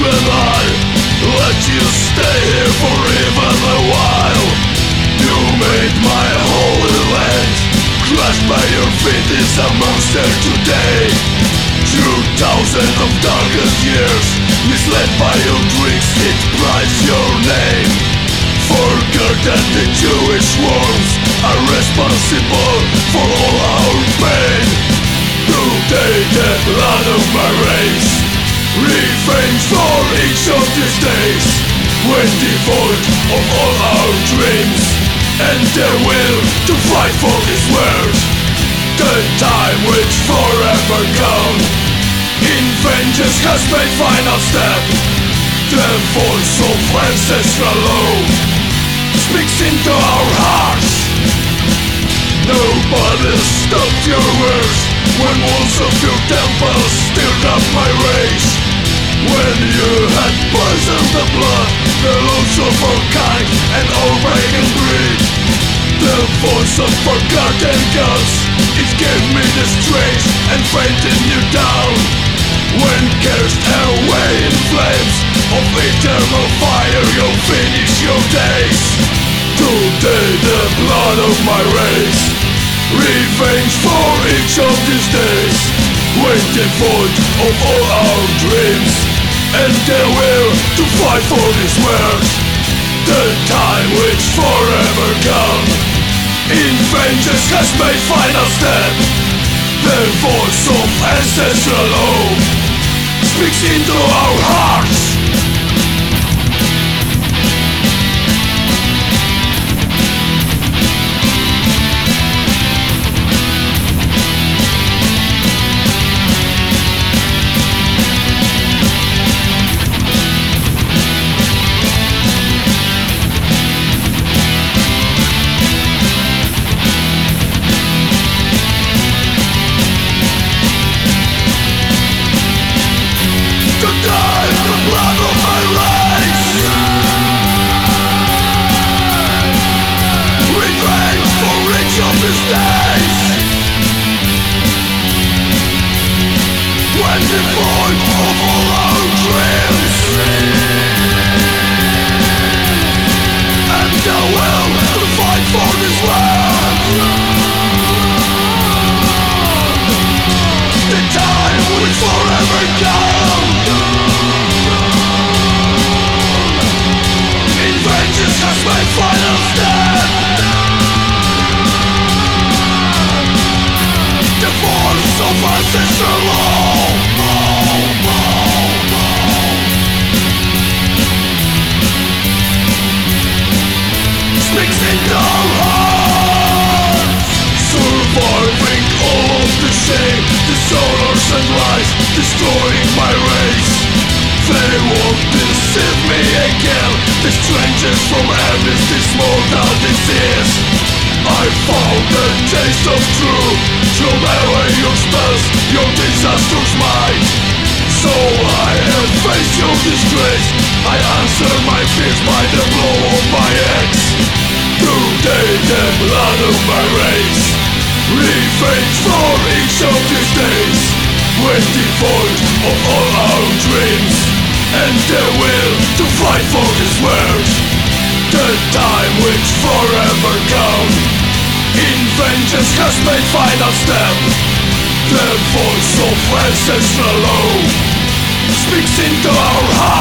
will I let you stay here for even a while? You made my holy land crushed by your feet is a monster today. Two thousand of darkest years, misled by your tricks, it prides your name. Forgotten the Jewish worms are responsible for all our pain. Today the blood of my race Revenge for each of these days. When devoid of all our dreams. And the will to fight for this world. The time which forever gone. In vengeance has made final step. The voice of ancestral law Speaks into our hearts. Nobody stopped your words When walls of your had poisoned the blood The our kind and pagan breed The voice of forgotten gods It gave me the strength and fainted you down. When cursed away in flames Of eternal fire you'll finish your days. Today the blood of my race Revenge for each of these days. When devoid of all our dreams And the will to fight for this world. The time which forever gone In vengeance has made final step. The voice of ancestral law Speaks into our hearts destroying my race. They won't deceive me again. The strangers from Abyss, this mortal disease. I found the taste of truth. Throw away your spells, your disastrous might So I have faced your disgrace. I answer my fears by the blow of my axe. Today the blood of my race. Revenge for each of these days when devoid of all our dreams And the will to fight for this world. The time which forever gone In vengeance has made final step. The voice of ancestral law Speaks into our hearts